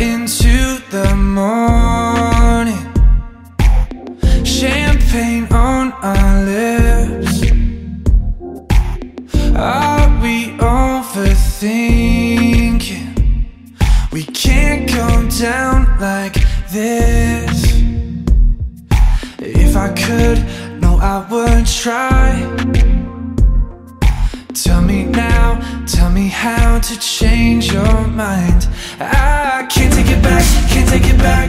into the morning. Champagne on our lips. Are we overthinking? We can't go down like this. If I could, no, I would try. Tell me now, tell me how to change your mind. I can't take it back, can't take it back.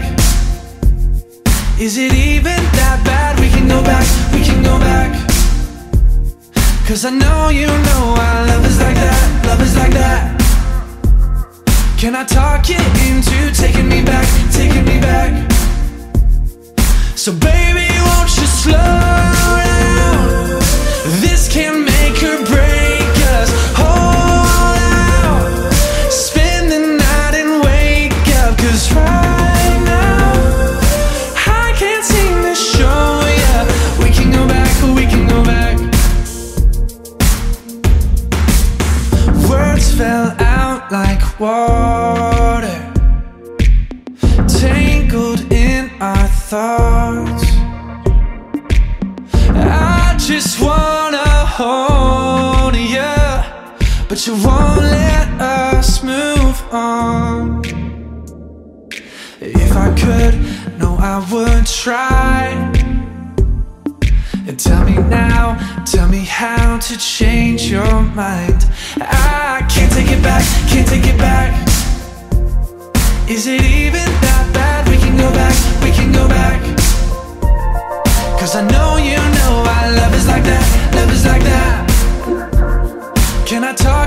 Is it even that bad? We can go back, we can go back. Cause I know you know our love is like that, love is like that. Can I talk you into taking me back, taking me back? So baby, won't you slow like water, tangled in our thoughts. I just wanna hold you, but you won't let us move on. If I could, no, I would try. Tell me now, tell me how to change your mind. I can't take it back, can't take it back. Is it even that bad? We can go back, we can go back. Cause I know you know our love is like that, love is like that. Can I talk?